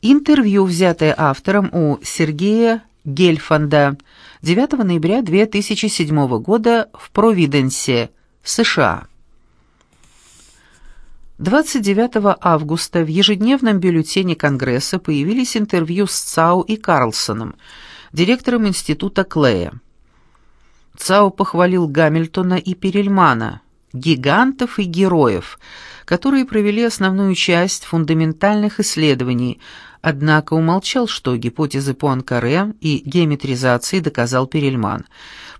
Интервью, взятое автором у Сергея Гельфанда 9 ноября 2007 года в Провиденсе, США. 29 августа в ежедневном бюллетене Конгресса появились интервью с ЦАУ и Карлсоном, директором института Клея. ЦАУ похвалил Гамильтона и Перельмана, гигантов и героев, которые провели основную часть фундаментальных исследований, однако умолчал, что гипотезы Пуанкаре и геометризации доказал Перельман.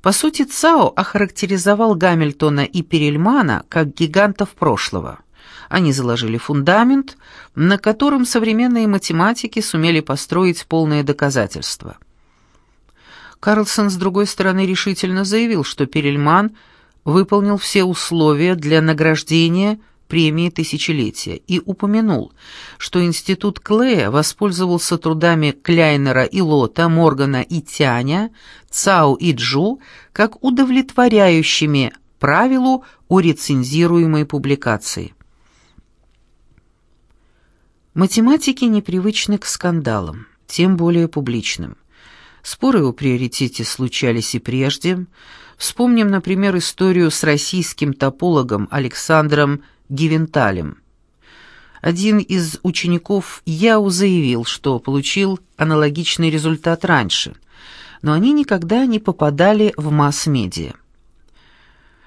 По сути, ЦАО охарактеризовал Гамильтона и Перельмана как гигантов прошлого. Они заложили фундамент, на котором современные математики сумели построить полное доказательство. Карлсон, с другой стороны, решительно заявил, что Перельман выполнил все условия для награждения премии тысячелетия и упомянул, что институт Клея воспользовался трудами Кляйнера и Лота, Моргана и Тяня, Цау и Джу как удовлетворяющими правилу о рецензируемой публикации. Математики непривычны к скандалам, тем более публичным. Споры о приоритете случались и прежде. Вспомним, например, историю с российским топологом Александром Гивенталем. Один из учеников Яу заявил, что получил аналогичный результат раньше, но они никогда не попадали в масс-медиа.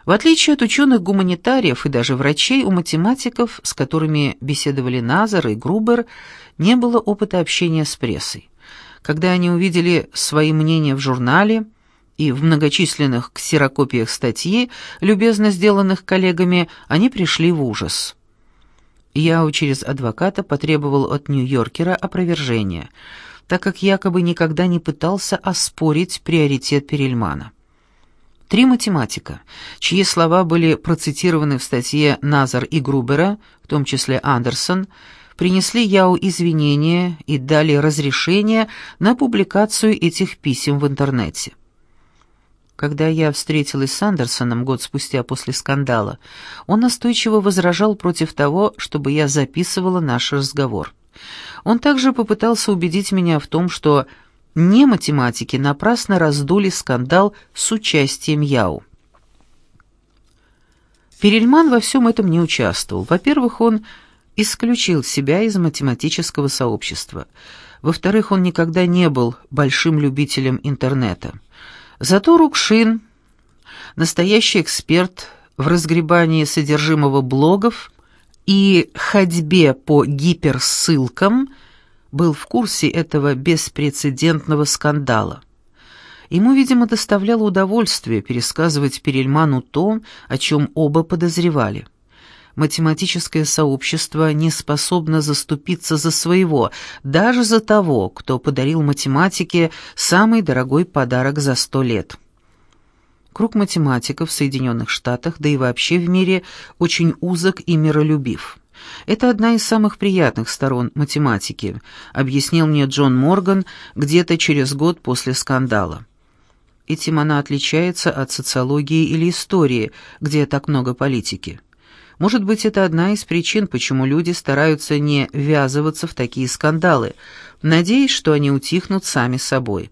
В отличие от ученых-гуманитариев и даже врачей, у математиков, с которыми беседовали Назар и Грубер, не было опыта общения с прессой. Когда они увидели свои мнения в журнале – и в многочисленных ксерокопиях статьи, любезно сделанных коллегами, они пришли в ужас. Яо через адвоката потребовал от Нью-Йоркера опровержения, так как якобы никогда не пытался оспорить приоритет Перельмана. Три математика, чьи слова были процитированы в статье Назар и Грубера, в том числе Андерсон, принесли Яу извинения и дали разрешение на публикацию этих писем в интернете. Когда я встретилась с Андерсоном год спустя после скандала, он настойчиво возражал против того, чтобы я записывала наш разговор. Он также попытался убедить меня в том, что не математики напрасно раздули скандал с участием Яу. Перельман во всем этом не участвовал. Во-первых, он исключил себя из математического сообщества. Во-вторых, он никогда не был большим любителем интернета. Зато Рукшин, настоящий эксперт в разгребании содержимого блогов и ходьбе по гиперссылкам, был в курсе этого беспрецедентного скандала. Ему, видимо, доставляло удовольствие пересказывать Перельману то, о чем оба подозревали. Математическое сообщество не способно заступиться за своего, даже за того, кто подарил математике самый дорогой подарок за сто лет. Круг математиков в Соединенных Штатах, да и вообще в мире, очень узок и миролюбив. Это одна из самых приятных сторон математики, объяснил мне Джон Морган где-то через год после скандала. Этим она отличается от социологии или истории, где так много политики. Может быть, это одна из причин, почему люди стараются не ввязываться в такие скандалы, надеясь, что они утихнут сами собой.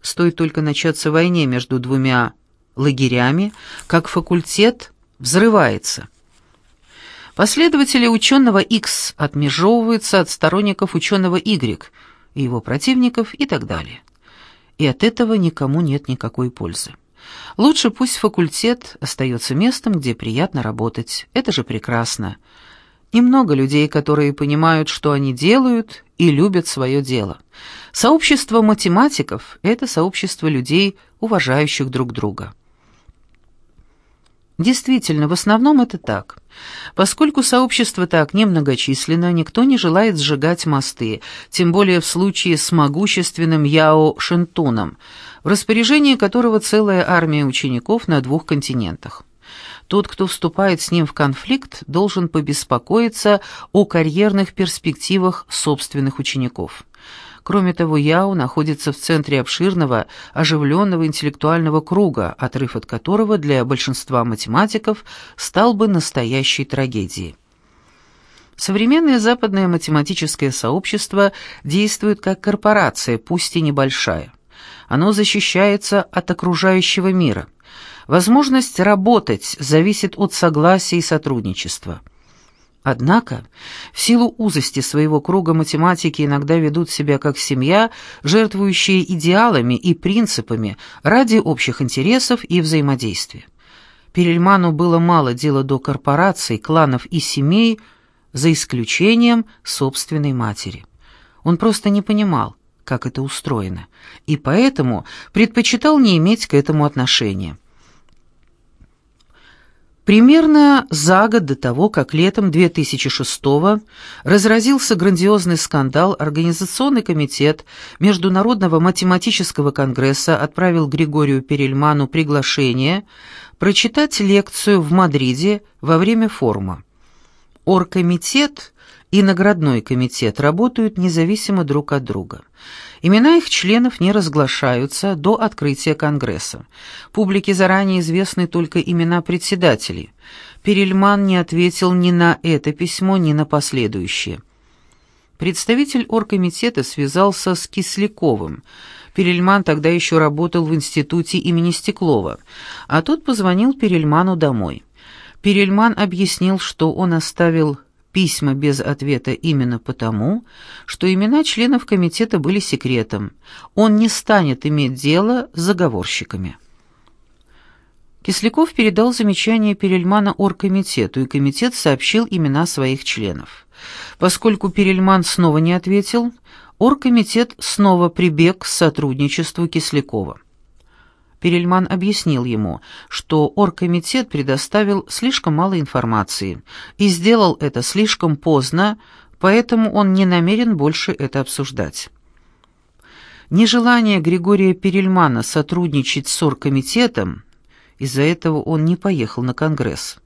Стоит только начаться войне между двумя лагерями, как факультет взрывается. Последователи ученого X отмежевываются от сторонников ученого Y, и его противников и так далее. И от этого никому нет никакой пользы. Лучше пусть факультет остается местом, где приятно работать. Это же прекрасно. Немного людей, которые понимают, что они делают, и любят свое дело. Сообщество математиков — это сообщество людей, уважающих друг друга. Действительно, в основном это так. Поскольку сообщество так немногочисленно, никто не желает сжигать мосты, тем более в случае с могущественным Яо Шентуном, в распоряжении которого целая армия учеников на двух континентах. Тот, кто вступает с ним в конфликт, должен побеспокоиться о карьерных перспективах собственных учеников. Кроме того, Яо находится в центре обширного, оживленного интеллектуального круга, отрыв от которого для большинства математиков стал бы настоящей трагедией. Современное западное математическое сообщество действует как корпорация, пусть и небольшая. Оно защищается от окружающего мира. Возможность работать зависит от согласия и сотрудничества. Однако, в силу узости своего круга математики иногда ведут себя как семья, жертвующая идеалами и принципами ради общих интересов и взаимодействия. Перельману было мало дела до корпораций, кланов и семей, за исключением собственной матери. Он просто не понимал, как это устроено, и поэтому предпочитал не иметь к этому отношения. Примерно за год до того, как летом 2006-го разразился грандиозный скандал, Организационный комитет Международного математического конгресса отправил Григорию Перельману приглашение прочитать лекцию в Мадриде во время форума. Оргкомитет и наградной комитет работают независимо друг от друга. Имена их членов не разглашаются до открытия Конгресса. Публике заранее известны только имена председателей. Перельман не ответил ни на это письмо, ни на последующее. Представитель оргкомитета связался с Кисляковым. Перельман тогда еще работал в институте имени Стеклова, а тот позвонил Перельману домой. Перельман объяснил, что он оставил письма без ответа именно потому, что имена членов комитета были секретом. Он не станет иметь дело с заговорщиками. Кисляков передал замечание Перельмана оргкомитету, и комитет сообщил имена своих членов. Поскольку Перельман снова не ответил, оргкомитет снова прибег к сотрудничеству Кислякова. Перельман объяснил ему, что оргкомитет предоставил слишком мало информации и сделал это слишком поздно, поэтому он не намерен больше это обсуждать. Нежелание Григория Перельмана сотрудничать с оргкомитетом, из-за этого он не поехал на Конгресс,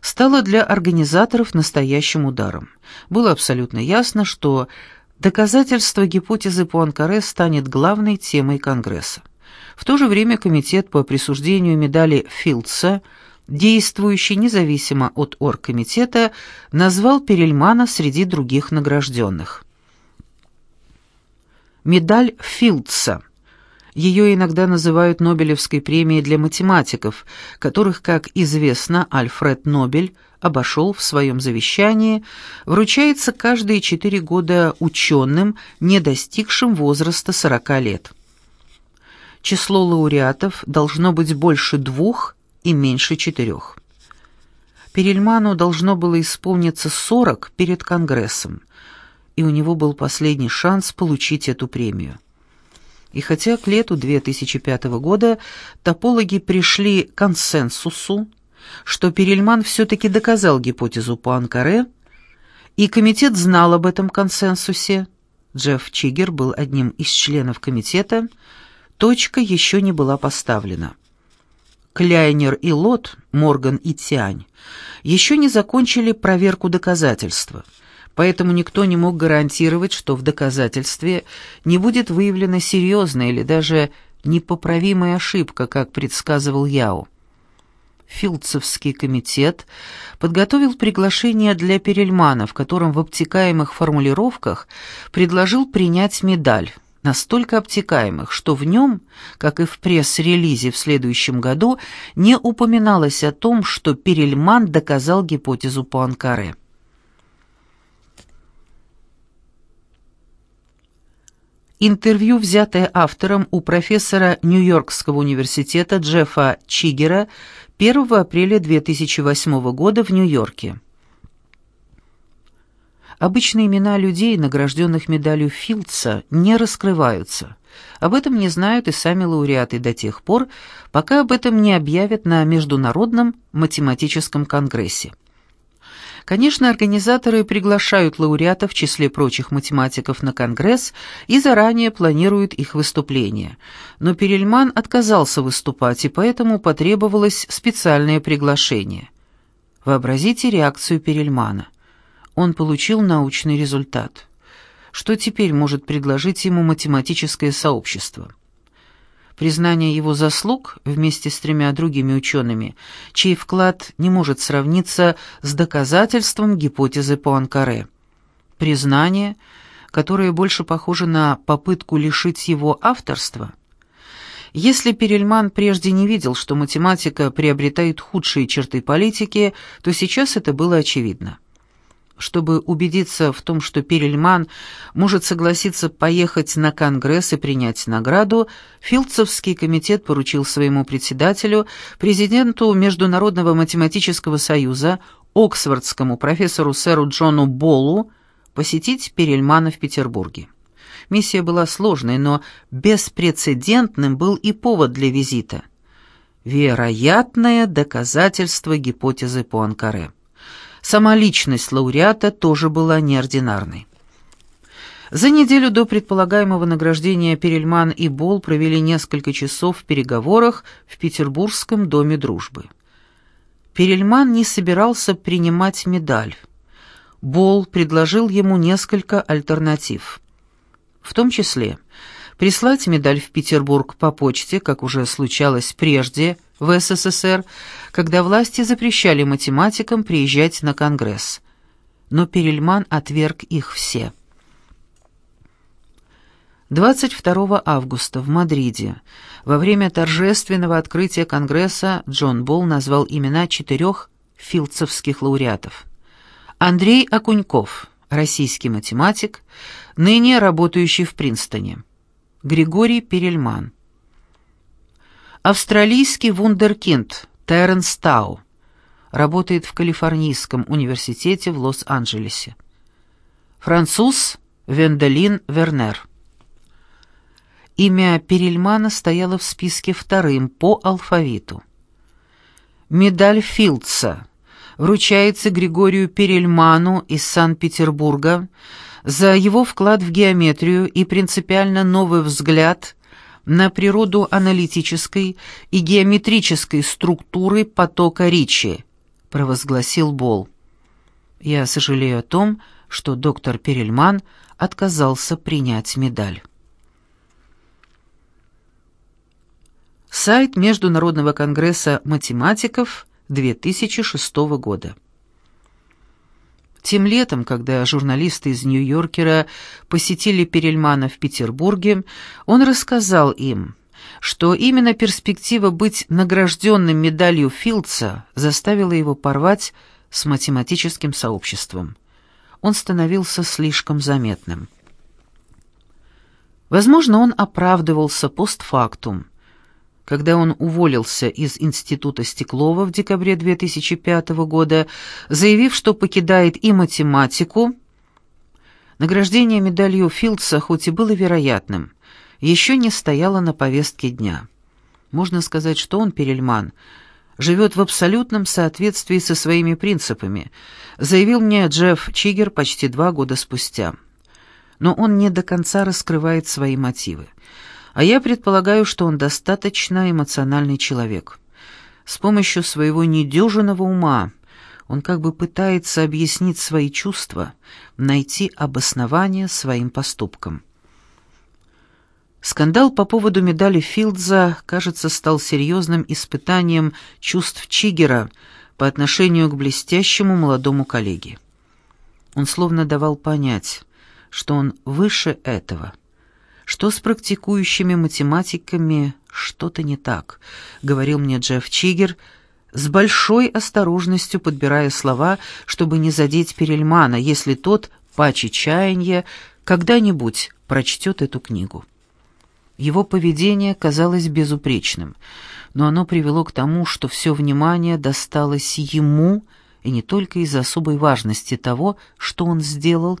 стало для организаторов настоящим ударом. Было абсолютно ясно, что доказательство гипотезы Пуанкаре станет главной темой Конгресса. В то же время комитет по присуждению медали Филдса, действующий независимо от оргкомитета, назвал Перельмана среди других награжденных. Медаль Филдса. Ее иногда называют Нобелевской премией для математиков, которых, как известно, Альфред Нобель обошел в своем завещании, вручается каждые четыре года ученым, не достигшим возраста 40 лет число лауреатов должно быть больше двух и меньше четырех. Перельману должно было исполниться сорок перед Конгрессом, и у него был последний шанс получить эту премию. И хотя к лету 2005 года топологи пришли к консенсусу, что Перельман все-таки доказал гипотезу Пуанкаре, и комитет знал об этом консенсусе, Джефф Чигер был одним из членов комитета, Точка еще не была поставлена. Кляйнер и Лот, Морган и Тянь, еще не закончили проверку доказательства, поэтому никто не мог гарантировать, что в доказательстве не будет выявлена серьезная или даже непоправимая ошибка, как предсказывал Яо. Филдсовский комитет подготовил приглашение для Перельмана, в котором в обтекаемых формулировках предложил принять медаль настолько обтекаемых, что в нем, как и в пресс-релизе в следующем году, не упоминалось о том, что Перельман доказал гипотезу Пуанкаре. Интервью, взятое автором у профессора Нью-Йоркского университета Джеффа Чигера 1 апреля 2008 года в Нью-Йорке. Обычные имена людей, награжденных медалью Филдса, не раскрываются. Об этом не знают и сами лауреаты до тех пор, пока об этом не объявят на Международном математическом конгрессе. Конечно, организаторы приглашают лауреатов в числе прочих математиков на Конгресс и заранее планируют их выступления. Но Перельман отказался выступать, и поэтому потребовалось специальное приглашение. Вообразите реакцию Перельмана – он получил научный результат. Что теперь может предложить ему математическое сообщество? признание его заслуг вместе с тремя другими учеными, чей вклад не может сравниться с доказательством гипотезы Пуанкаре. Признание, которое больше похоже на попытку лишить его авторства. Если Перельман прежде не видел, что математика приобретает худшие черты политики, то сейчас это было очевидно. Чтобы убедиться в том, что Перельман может согласиться поехать на Конгресс и принять награду, Филдсовский комитет поручил своему председателю, президенту Международного математического союза, оксфордскому профессору сэру Джону Боллу, посетить Перельмана в Петербурге. Миссия была сложной, но беспрецедентным был и повод для визита. Вероятное доказательство гипотезы Пуанкаре. Сама личность лауреата тоже была неординарной. За неделю до предполагаемого награждения Перельман и Бол провели несколько часов в переговорах в Петербургском доме дружбы. Перельман не собирался принимать медаль. Бол предложил ему несколько альтернатив. В том числе прислать медаль в Петербург по почте, как уже случалось прежде в СССР, когда власти запрещали математикам приезжать на Конгресс. Но Перельман отверг их все. 22 августа в Мадриде во время торжественного открытия Конгресса Джон Болл назвал имена четырех филдсовских лауреатов. Андрей Окуньков, российский математик, ныне работающий в Принстоне. Григорий Перельман. Австралийский вундеркинд Терренс Тау. Работает в Калифорнийском университете в Лос-Анджелесе. Француз Венделин Вернер. Имя Перельмана стояло в списке вторым по алфавиту. Медаль Филдса вручается Григорию Перельману из Санкт-Петербурга за его вклад в геометрию и принципиально новый взгляд на природу аналитической и геометрической структуры потока Ричи, провозгласил Бол. Я сожалею о том, что доктор Перельман отказался принять медаль. Сайт Международного конгресса математиков 2006 года. Тем летом, когда журналисты из Нью-Йоркера посетили Перельмана в Петербурге, он рассказал им, что именно перспектива быть награжденным медалью Филдса заставила его порвать с математическим сообществом. Он становился слишком заметным. Возможно, он оправдывался постфактум, когда он уволился из Института Стеклова в декабре 2005 года, заявив, что покидает и математику. Награждение медалью Филдса хоть и было вероятным, еще не стояло на повестке дня. Можно сказать, что он, Перельман, живет в абсолютном соответствии со своими принципами, заявил мне Джефф Чигер почти два года спустя. Но он не до конца раскрывает свои мотивы а я предполагаю, что он достаточно эмоциональный человек. С помощью своего недюжинного ума он как бы пытается объяснить свои чувства, найти обоснование своим поступкам. Скандал по поводу медали Филдза, кажется, стал серьезным испытанием чувств Чигера по отношению к блестящему молодому коллеге. Он словно давал понять, что он выше этого — что с практикующими математиками что-то не так, говорил мне Джефф Чигер, с большой осторожностью подбирая слова, чтобы не задеть Перельмана, если тот, паче чаяния, когда-нибудь прочтет эту книгу. Его поведение казалось безупречным, но оно привело к тому, что все внимание досталось ему, и не только из-за особой важности того, что он сделал,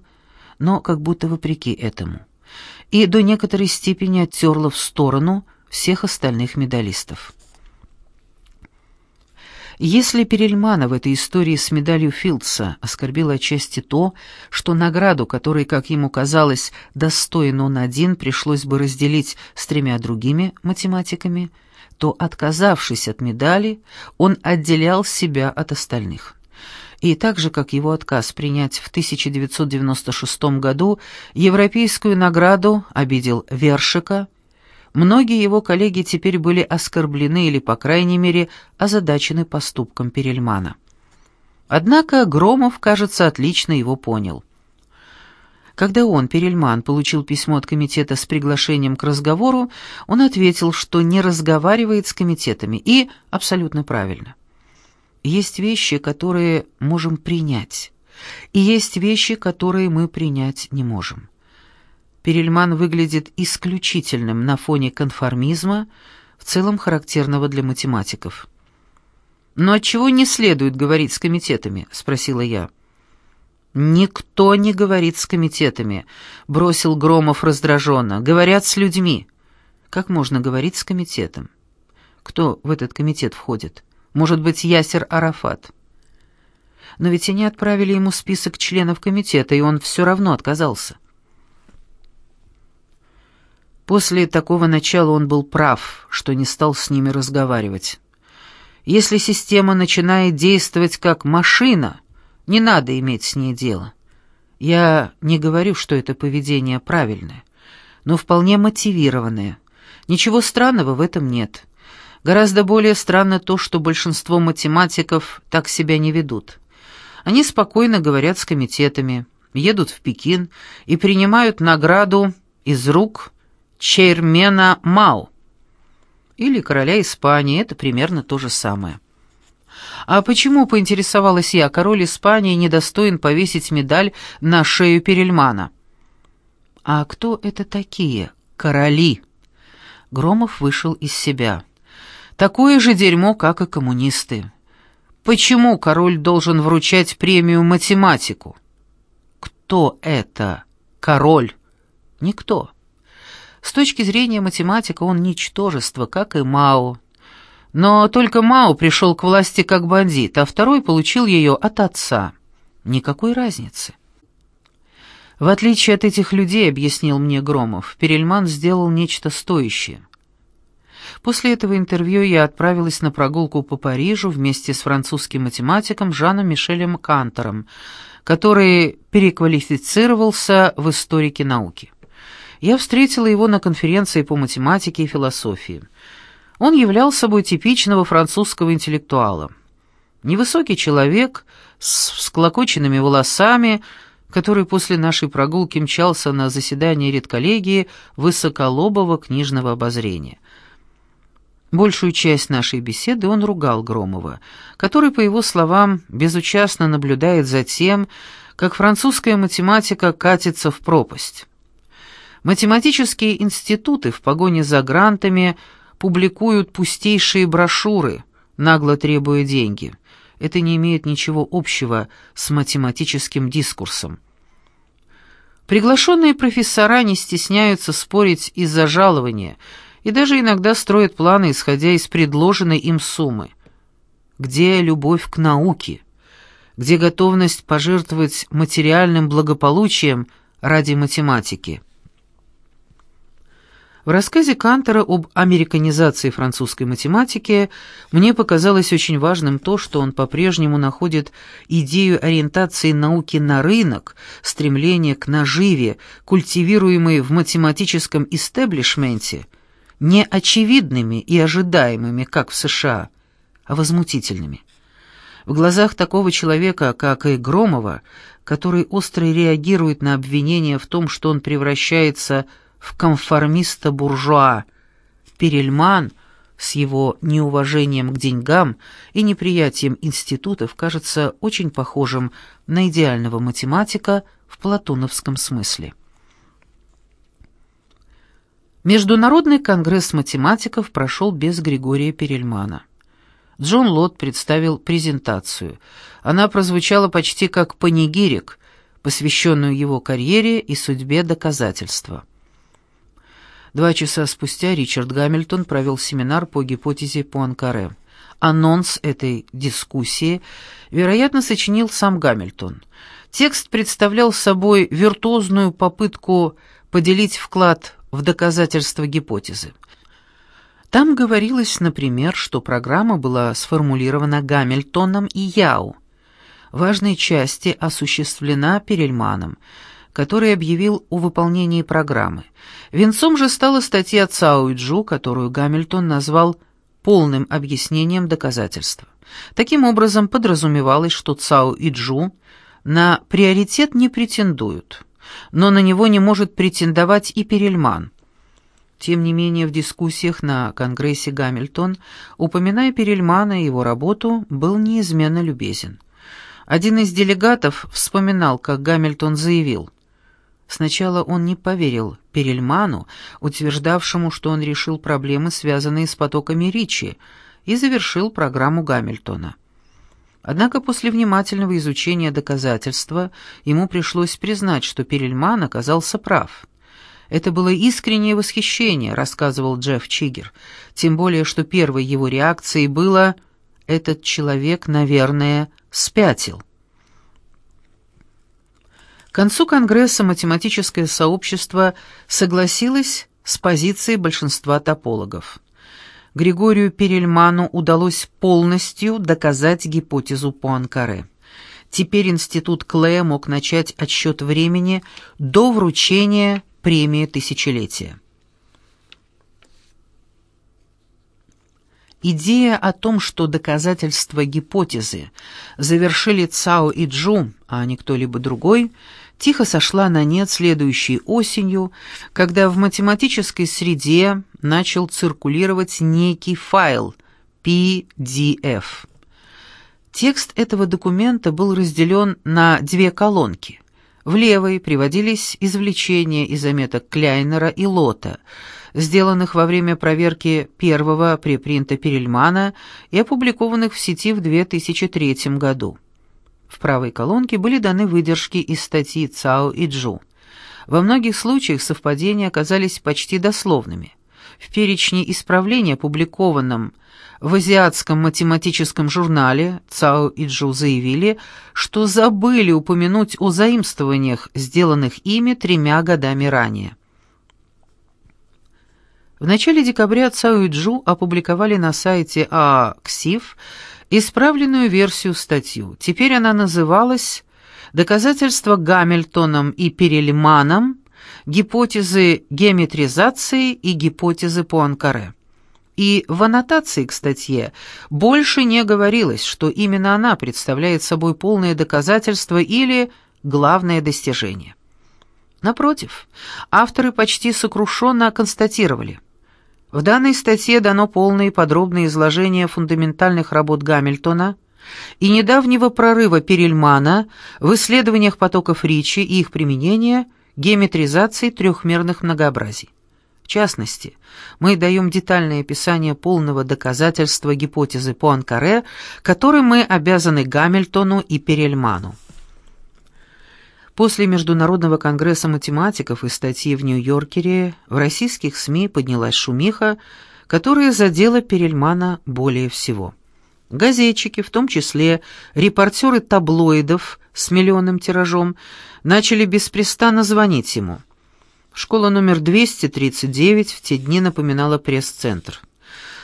но как будто вопреки этому и до некоторой степени оттерла в сторону всех остальных медалистов. Если Перельмана в этой истории с медалью Филдса оскорбило отчасти то, что награду, которой, как ему казалось, достоин он один, пришлось бы разделить с тремя другими математиками, то, отказавшись от медали, он отделял себя от остальных и так же, как его отказ принять в 1996 году европейскую награду обидел Вершика, многие его коллеги теперь были оскорблены или, по крайней мере, озадачены поступком Перельмана. Однако Громов, кажется, отлично его понял. Когда он, Перельман, получил письмо от комитета с приглашением к разговору, он ответил, что не разговаривает с комитетами, и абсолютно правильно. Есть вещи, которые можем принять, и есть вещи, которые мы принять не можем. Перельман выглядит исключительным на фоне конформизма, в целом характерного для математиков. «Но отчего не следует говорить с комитетами?» — спросила я. «Никто не говорит с комитетами», — бросил Громов раздраженно. «Говорят с людьми». «Как можно говорить с комитетом?» «Кто в этот комитет входит? Может быть, Ясер Арафат?» «Но ведь они отправили ему список членов комитета, и он все равно отказался». После такого начала он был прав, что не стал с ними разговаривать. Если система начинает действовать как машина, не надо иметь с ней дело. Я не говорю, что это поведение правильное, но вполне мотивированное. Ничего странного в этом нет. Гораздо более странно то, что большинство математиков так себя не ведут. Они спокойно говорят с комитетами, едут в Пекин и принимают награду из рук Чейрмена Мао или короля Испании, это примерно то же самое. А почему, поинтересовалась я, король Испании недостоин повесить медаль на шею Перельмана? А кто это такие? Короли. Громов вышел из себя. Такое же дерьмо, как и коммунисты. Почему король должен вручать премию математику? Кто это? Король? Никто. С точки зрения математика он ничтожество, как и Мао. Но только Мао пришел к власти как бандит, а второй получил ее от отца. Никакой разницы. В отличие от этих людей, объяснил мне Громов, Перельман сделал нечто стоящее. После этого интервью я отправилась на прогулку по Парижу вместе с французским математиком Жаном Мишелем Кантором, который переквалифицировался в историке науки. Я встретила его на конференции по математике и философии. Он являл собой типичного французского интеллектуала. Невысокий человек с всклокоченными волосами, который после нашей прогулки мчался на заседание редколлегии высоколобого книжного обозрения. Большую часть нашей беседы он ругал Громова, который, по его словам, безучастно наблюдает за тем, как французская математика катится в пропасть. Математические институты в погоне за грантами – публикуют пустейшие брошюры, нагло требуя деньги. Это не имеет ничего общего с математическим дискурсом. Приглашенные профессора не стесняются спорить из-за жалования и даже иногда строят планы, исходя из предложенной им суммы. Где любовь к науке? Где готовность пожертвовать материальным благополучием ради математики? В рассказе Кантера об американизации французской математики мне показалось очень важным то, что он по-прежнему находит идею ориентации науки на рынок, стремление к наживе, культивируемые в математическом истеблишменте, не очевидными и ожидаемыми, как в США, а возмутительными. В глазах такого человека, как и Громова, который остро реагирует на обвинения в том, что он превращается в конформиста-буржуа. Перельман с его неуважением к деньгам и неприятием институтов кажется очень похожим на идеального математика в платоновском смысле. Международный конгресс математиков прошел без Григория Перельмана. Джон Лот представил презентацию. Она прозвучала почти как панигирик, посвященную его карьере и судьбе доказательства. Два часа спустя Ричард Гамильтон провел семинар по гипотезе Пуанкаре. Анонс этой дискуссии, вероятно, сочинил сам Гамильтон. Текст представлял собой виртуозную попытку поделить вклад в доказательство гипотезы. Там говорилось, например, что программа была сформулирована Гамильтоном и Яу. Важной части осуществлена Перельманом – который объявил о выполнении программы. Венцом же стала статья Цао Джу, которую Гамильтон назвал «полным объяснением доказательства». Таким образом, подразумевалось, что Цао и Джу на приоритет не претендуют, но на него не может претендовать и Перельман. Тем не менее, в дискуссиях на Конгрессе Гамильтон, упоминая Перельмана и его работу, был неизменно любезен. Один из делегатов вспоминал, как Гамильтон заявил. Сначала он не поверил Перельману, утверждавшему, что он решил проблемы, связанные с потоками Ричи, и завершил программу Гамильтона. Однако после внимательного изучения доказательства ему пришлось признать, что Перельман оказался прав. «Это было искреннее восхищение», — рассказывал Джефф Чигер, тем более, что первой его реакцией было «этот человек, наверное, спятил». К концу Конгресса математическое сообщество согласилось с позицией большинства топологов. Григорию Перельману удалось полностью доказать гипотезу Пуанкаре. Теперь институт Клея мог начать отсчет времени до вручения премии тысячелетия. Идея о том, что доказательства гипотезы завершили Цао и Джу, а не кто-либо другой, тихо сошла на нет следующей осенью, когда в математической среде начал циркулировать некий файл PDF. Текст этого документа был разделен на две колонки. В левой приводились извлечения из заметок Кляйнера и Лота – сделанных во время проверки первого препринта Перельмана и опубликованных в сети в 2003 году. В правой колонке были даны выдержки из статьи Цао и Джу. Во многих случаях совпадения оказались почти дословными. В перечне исправления, опубликованном в Азиатском математическом журнале, Цао и Джу заявили, что забыли упомянуть о заимствованиях, сделанных ими тремя годами ранее. В начале декабря Цао и Джу опубликовали на сайте АКСИФ исправленную версию статью. Теперь она называлась «Доказательства Гамильтоном и Перельманом, гипотезы геометризации и гипотезы Пуанкаре». И в аннотации к статье больше не говорилось, что именно она представляет собой полное доказательство или главное достижение. Напротив, авторы почти сокрушенно констатировали – в данной статье дано полное и подробное изложение фундаментальных работ Гамильтона и недавнего прорыва Перельмана в исследованиях потоков Ричи и их применения геометризации трехмерных многообразий. В частности, мы даем детальное описание полного доказательства гипотезы Пуанкаре, которой мы обязаны Гамильтону и Перельману. После Международного конгресса математиков и статьи в Нью-Йоркере в российских СМИ поднялась шумиха, которая задела Перельмана более всего. Газетчики, в том числе репортеры таблоидов с миллионным тиражом, начали беспрестанно звонить ему. Школа номер 239 в те дни напоминала пресс-центр.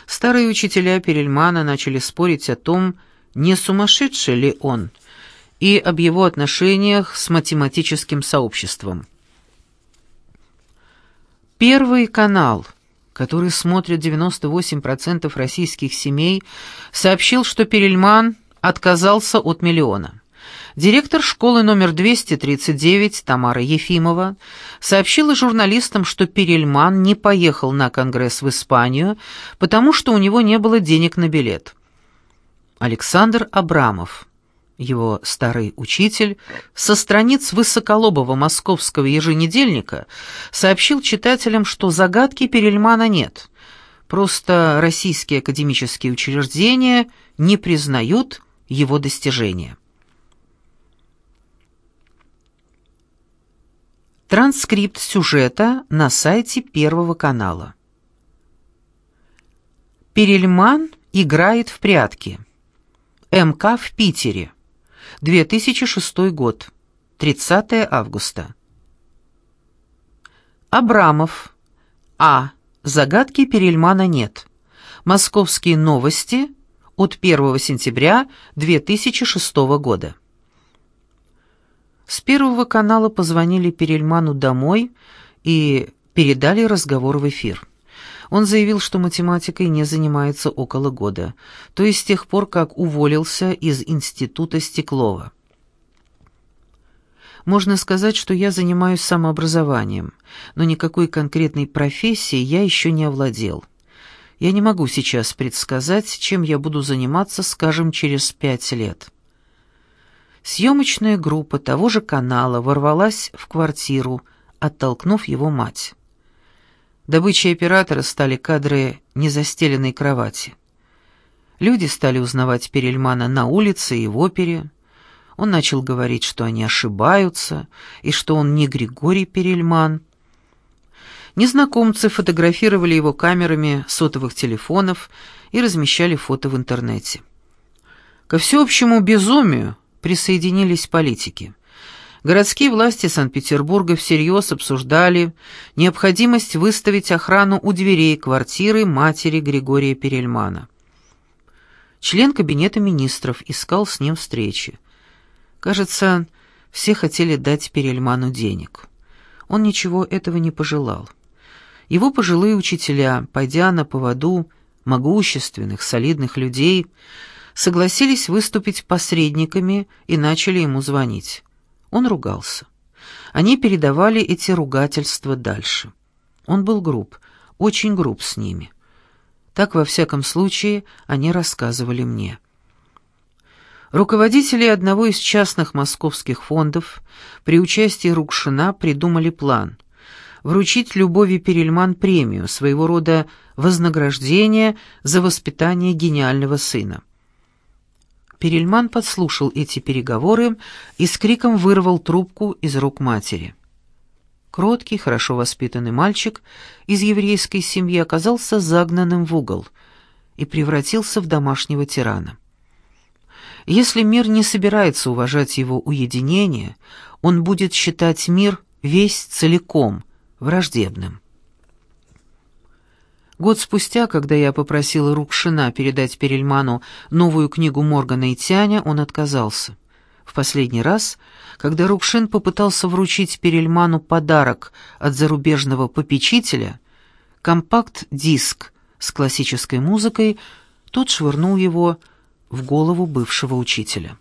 Старые учителя Перельмана начали спорить о том, не сумасшедший ли он – и об его отношениях с математическим сообществом. Первый канал, который смотрит 98% российских семей, сообщил, что Перельман отказался от миллиона. Директор школы номер 239 Тамара Ефимова сообщила журналистам, что Перельман не поехал на конгресс в Испанию, потому что у него не было денег на билет. Александр Абрамов его старый учитель, со страниц высоколобого московского еженедельника сообщил читателям, что загадки Перельмана нет. Просто российские академические учреждения не признают его достижения. Транскрипт сюжета на сайте Первого канала. Перельман играет в прятки. МК в Питере. 2006 год. 30 августа. Абрамов. А. Загадки Перельмана нет. Московские новости от 1 сентября 2006 года. С Первого канала позвонили Перельману домой и передали разговор в эфир. Он заявил, что математикой не занимается около года, то есть с тех пор, как уволился из Института Стеклова. Можно сказать, что я занимаюсь самообразованием, но никакой конкретной профессии я еще не овладел. Я не могу сейчас предсказать, чем я буду заниматься, скажем, через пять лет. Съемочная группа того же канала ворвалась в квартиру, оттолкнув его мать. Добычей оператора стали кадры незастеленной кровати. Люди стали узнавать Перельмана на улице и в опере. Он начал говорить, что они ошибаются, и что он не Григорий Перельман. Незнакомцы фотографировали его камерами сотовых телефонов и размещали фото в интернете. Ко всеобщему безумию присоединились политики. Городские власти Санкт-Петербурга всерьез обсуждали необходимость выставить охрану у дверей квартиры матери Григория Перельмана. Член кабинета министров искал с ним встречи. Кажется, все хотели дать Перельману денег. Он ничего этого не пожелал. Его пожилые учителя, пойдя на поводу могущественных, солидных людей, согласились выступить посредниками и начали ему звонить. Он ругался. Они передавали эти ругательства дальше. Он был груб, очень груб с ними. Так, во всяком случае, они рассказывали мне. Руководители одного из частных московских фондов при участии Рукшина придумали план — вручить Любови Перельман премию, своего рода вознаграждение за воспитание гениального сына. Перельман подслушал эти переговоры и с криком вырвал трубку из рук матери. Кроткий, хорошо воспитанный мальчик из еврейской семьи оказался загнанным в угол и превратился в домашнего тирана. Если мир не собирается уважать его уединение, он будет считать мир весь целиком враждебным. Год спустя, когда я попросила Рукшина передать Перельману новую книгу Моргана и Тяня, он отказался. В последний раз, когда Рукшин попытался вручить Перельману подарок от зарубежного попечителя, компакт-диск с классической музыкой, тот швырнул его в голову бывшего учителя.